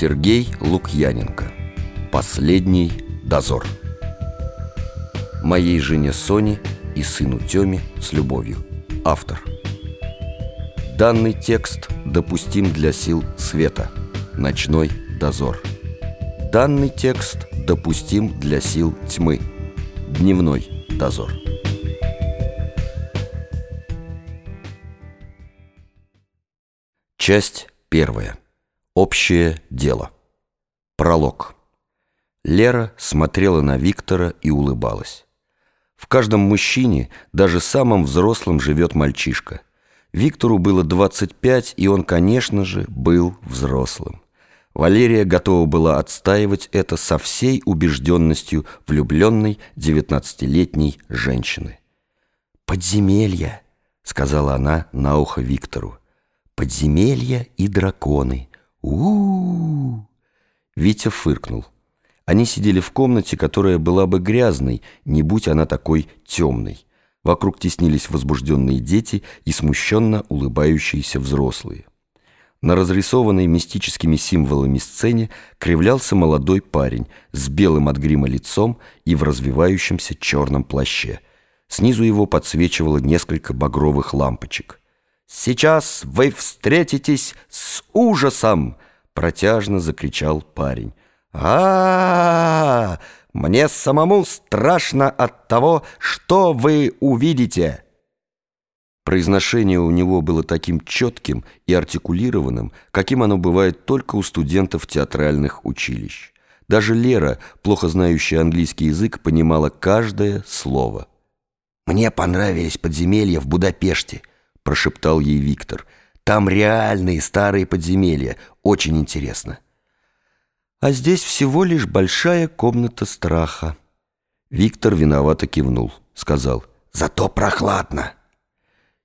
Сергей Лукьяненко. Последний дозор. Моей жене Соне и сыну Тёме с любовью. Автор. Данный текст допустим для сил света. Ночной дозор. Данный текст допустим для сил тьмы. Дневной дозор. Часть первая Общее дело. Пролог. Лера смотрела на Виктора и улыбалась. В каждом мужчине, даже самом взрослом, живет мальчишка. Виктору было 25, и он, конечно же, был взрослым. Валерия готова была отстаивать это со всей убежденностью влюбленной 19-летней женщины. «Подземелья», — сказала она на ухо Виктору. «Подземелья и драконы» -у, Витя фыркнул. Они сидели в комнате, которая была бы грязной, не будь она такой темной. Вокруг теснились возбужденные дети и смущенно улыбающиеся взрослые. На разрисованной мистическими символами сцене кривлялся молодой парень с белым от грима лицом и в развивающемся черном плаще. Снизу его подсвечивало несколько багровых лампочек. «Сейчас вы встретитесь с ужасом!» — протяжно закричал парень. а, -а, -а Мне самому страшно от того, что вы увидите!» Произношение у него было таким четким и артикулированным, каким оно бывает только у студентов театральных училищ. Даже Лера, плохо знающая английский язык, понимала каждое слово. «Мне понравились подземелья в Будапеште», прошептал ей Виктор. «Там реальные старые подземелья. Очень интересно». «А здесь всего лишь большая комната страха». Виктор виновато кивнул, сказал. «Зато прохладно».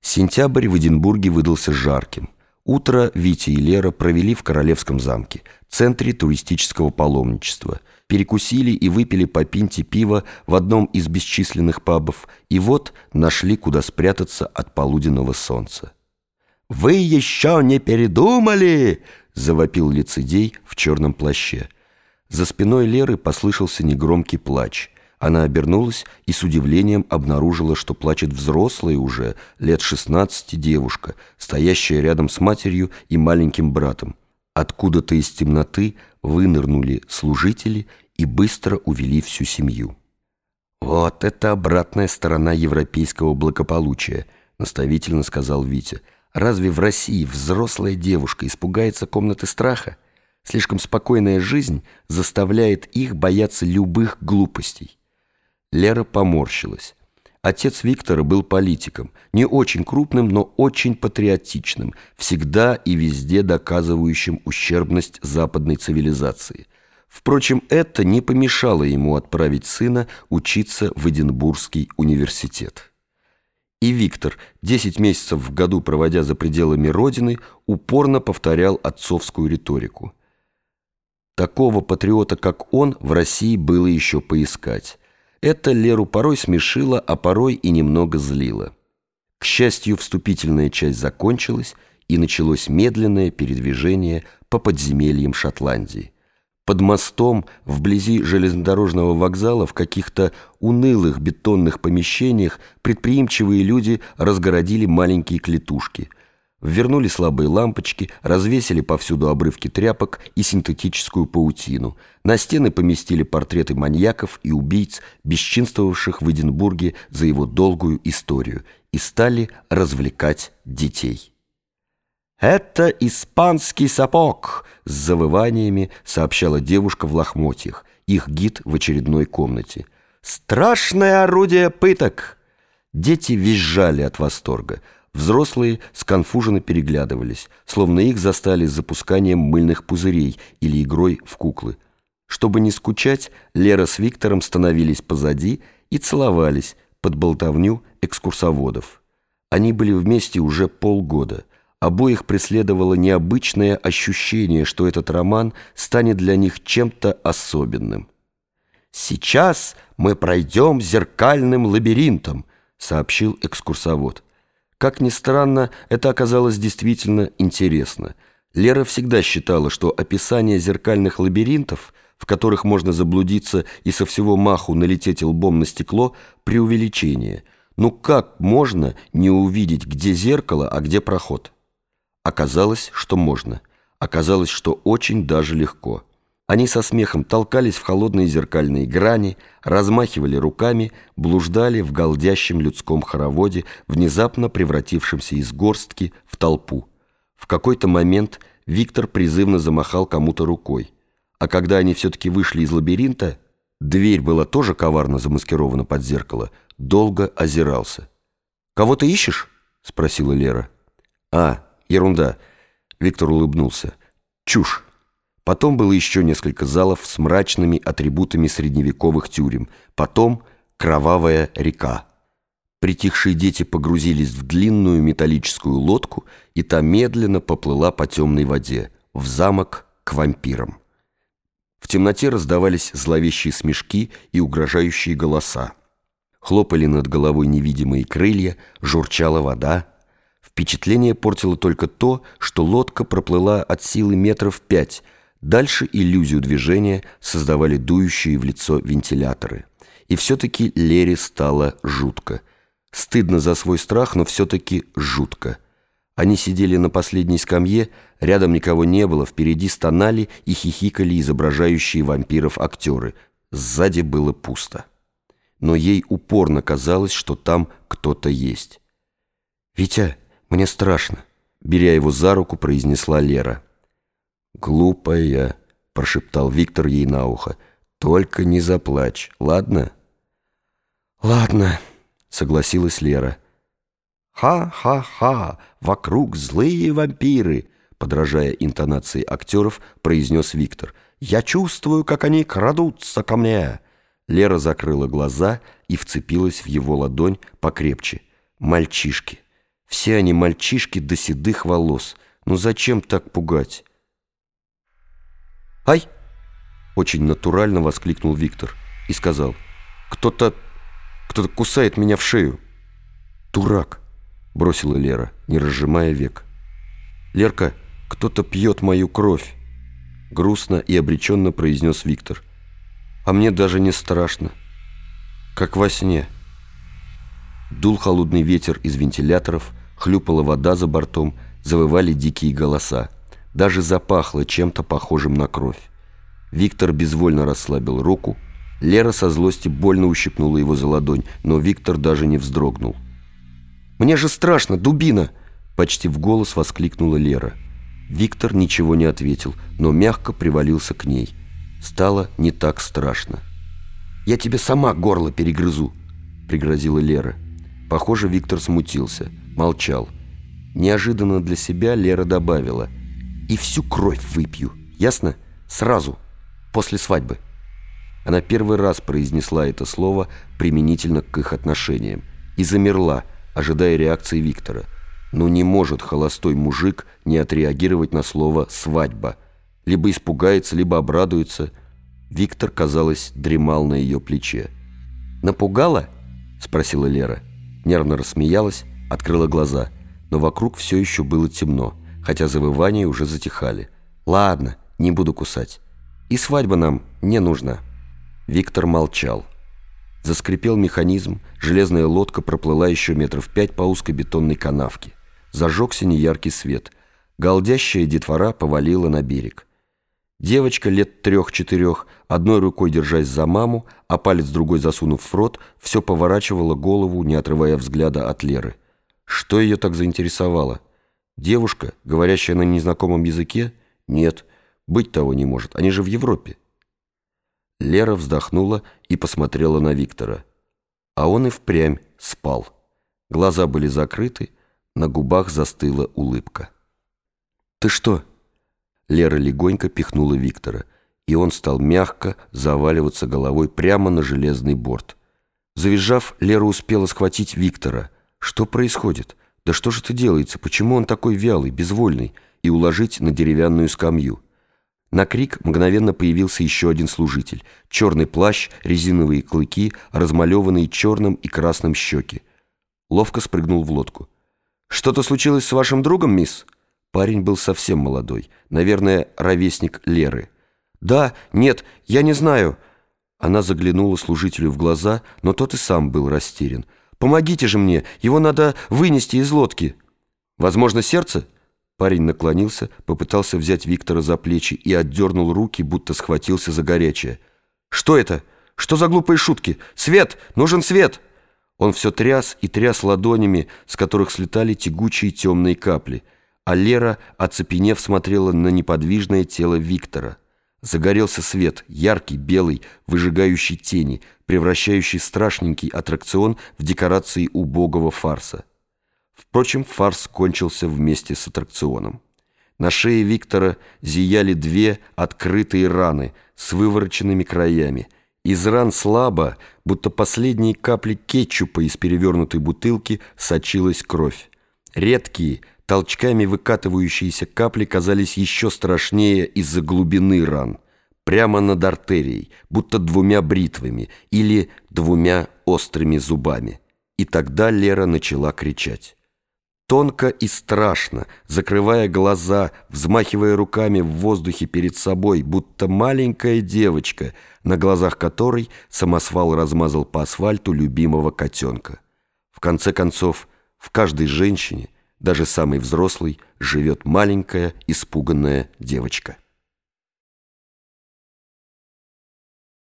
Сентябрь в Эдинбурге выдался жарким. Утро Витя и Лера провели в Королевском замке, центре туристического паломничества. Перекусили и выпили по пинте пива в одном из бесчисленных пабов, и вот нашли, куда спрятаться от полуденного солнца. «Вы еще не передумали?» — завопил лицедей в черном плаще. За спиной Леры послышался негромкий плач. Она обернулась и с удивлением обнаружила, что плачет взрослая уже, лет 16 девушка, стоящая рядом с матерью и маленьким братом. Откуда-то из темноты вынырнули служители и быстро увели всю семью. «Вот это обратная сторона европейского благополучия», наставительно сказал Витя. «Разве в России взрослая девушка испугается комнаты страха? Слишком спокойная жизнь заставляет их бояться любых глупостей». Лера поморщилась. Отец Виктора был политиком, не очень крупным, но очень патриотичным, всегда и везде доказывающим ущербность западной цивилизации. Впрочем, это не помешало ему отправить сына учиться в Эдинбургский университет. И Виктор, 10 месяцев в году проводя за пределами родины, упорно повторял отцовскую риторику. Такого патриота, как он, в России было еще поискать. Это Леру порой смешило, а порой и немного злило. К счастью, вступительная часть закончилась, и началось медленное передвижение по подземельям Шотландии. Под мостом, вблизи железнодорожного вокзала, в каких-то унылых бетонных помещениях предприимчивые люди разгородили маленькие клетушки – Вернули слабые лампочки, развесили повсюду обрывки тряпок и синтетическую паутину. На стены поместили портреты маньяков и убийц, бесчинствовавших в Эдинбурге за его долгую историю, и стали развлекать детей. «Это испанский сапог!» — с завываниями сообщала девушка в лохмотьях, их гид в очередной комнате. «Страшное орудие пыток!» Дети визжали от восторга. Взрослые сконфуженно переглядывались, словно их застали с запусканием мыльных пузырей или игрой в куклы. Чтобы не скучать, Лера с Виктором становились позади и целовались под болтовню экскурсоводов. Они были вместе уже полгода. Обоих преследовало необычное ощущение, что этот роман станет для них чем-то особенным. «Сейчас мы пройдем зеркальным лабиринтом», — сообщил экскурсовод. Как ни странно, это оказалось действительно интересно. Лера всегда считала, что описание зеркальных лабиринтов, в которых можно заблудиться и со всего маху налететь лбом на стекло, преувеличение. Ну как можно не увидеть, где зеркало, а где проход? Оказалось, что можно. Оказалось, что очень даже легко. Они со смехом толкались в холодные зеркальные грани, размахивали руками, блуждали в голдящем людском хороводе, внезапно превратившемся из горстки в толпу. В какой-то момент Виктор призывно замахал кому-то рукой. А когда они все-таки вышли из лабиринта, дверь была тоже коварно замаскирована под зеркало, долго озирался. «Кого ты ищешь?» — спросила Лера. «А, ерунда!» — Виктор улыбнулся. «Чушь!» Потом было еще несколько залов с мрачными атрибутами средневековых тюрем. Потом кровавая река. Притихшие дети погрузились в длинную металлическую лодку, и та медленно поплыла по темной воде, в замок к вампирам. В темноте раздавались зловещие смешки и угрожающие голоса. Хлопали над головой невидимые крылья, журчала вода. Впечатление портило только то, что лодка проплыла от силы метров пять. Дальше иллюзию движения создавали дующие в лицо вентиляторы. И все-таки Лере стало жутко – Стыдно за свой страх, но все-таки жутко. Они сидели на последней скамье, рядом никого не было, впереди стонали и хихикали изображающие вампиров актеры. Сзади было пусто. Но ей упорно казалось, что там кто-то есть. «Витя, мне страшно», — беря его за руку, произнесла Лера. «Глупая», — прошептал Виктор ей на ухо, — «только не заплачь, ладно?» «Ладно», согласилась Лера. «Ха-ха-ха! Вокруг злые вампиры!» Подражая интонации актеров, произнес Виктор. «Я чувствую, как они крадутся ко мне!» Лера закрыла глаза и вцепилась в его ладонь покрепче. «Мальчишки! Все они мальчишки до седых волос. Ну зачем так пугать?» «Ай!» Очень натурально воскликнул Виктор и сказал. «Кто-то кто-то кусает меня в шею. Дурак, бросила Лера, не разжимая век. Лерка, кто-то пьет мою кровь. Грустно и обреченно произнес Виктор. А мне даже не страшно. Как во сне. Дул холодный ветер из вентиляторов, хлюпала вода за бортом, завывали дикие голоса. Даже запахло чем-то похожим на кровь. Виктор безвольно расслабил руку, Лера со злости больно ущипнула его за ладонь, но Виктор даже не вздрогнул. «Мне же страшно, дубина!» Почти в голос воскликнула Лера. Виктор ничего не ответил, но мягко привалился к ней. Стало не так страшно. «Я тебе сама горло перегрызу!» Пригрозила Лера. Похоже, Виктор смутился, молчал. Неожиданно для себя Лера добавила. «И всю кровь выпью, ясно? Сразу, после свадьбы». Она первый раз произнесла это слово применительно к их отношениям и замерла, ожидая реакции Виктора. Но не может холостой мужик не отреагировать на слово «свадьба». Либо испугается, либо обрадуется. Виктор, казалось, дремал на ее плече. «Напугала?» – спросила Лера. Нервно рассмеялась, открыла глаза. Но вокруг все еще было темно, хотя завывания уже затихали. «Ладно, не буду кусать. И свадьба нам не нужна». Виктор молчал. Заскрипел механизм, железная лодка проплыла еще метров пять по узкой бетонной канавке. Зажегся неяркий свет. Голдящая детвора повалила на берег. Девочка лет трех-четырех, одной рукой держась за маму, а палец другой засунув в рот, все поворачивала голову, не отрывая взгляда от Леры. Что ее так заинтересовало? Девушка, говорящая на незнакомом языке? Нет, быть того не может, они же в Европе. Лера вздохнула и посмотрела на Виктора. А он и впрямь спал. Глаза были закрыты, на губах застыла улыбка. «Ты что?» Лера легонько пихнула Виктора, и он стал мягко заваливаться головой прямо на железный борт. Завизжав, Лера успела схватить Виктора. «Что происходит? Да что же это делается? Почему он такой вялый, безвольный?» и уложить на деревянную скамью. На крик мгновенно появился еще один служитель. Черный плащ, резиновые клыки, размалеванные черным и красным щеки. Ловко спрыгнул в лодку. «Что-то случилось с вашим другом, мисс?» Парень был совсем молодой, наверное, ровесник Леры. «Да, нет, я не знаю». Она заглянула служителю в глаза, но тот и сам был растерян. «Помогите же мне, его надо вынести из лодки». «Возможно, сердце?» Парень наклонился, попытался взять Виктора за плечи и отдернул руки, будто схватился за горячее. «Что это? Что за глупые шутки? Свет! Нужен свет!» Он все тряс и тряс ладонями, с которых слетали тягучие темные капли – а Лера, оцепенев, смотрела на неподвижное тело Виктора. Загорелся свет, яркий, белый, выжигающий тени, превращающий страшненький аттракцион в декорации убогого фарса. Впрочем, фарс кончился вместе с аттракционом. На шее Виктора зияли две открытые раны с вывороченными краями. Из ран слабо, будто последние капли кетчупа из перевернутой бутылки, сочилась кровь. Редкие, толчками выкатывающиеся капли казались еще страшнее из-за глубины ран, прямо над артерией, будто двумя бритвами или двумя острыми зубами. И тогда Лера начала кричать. Тонко и страшно, закрывая глаза, взмахивая руками в воздухе перед собой, будто маленькая девочка, на глазах которой самосвал размазал по асфальту любимого котенка. В конце концов, в каждой женщине – даже самый взрослый, живет маленькая испуганная девочка.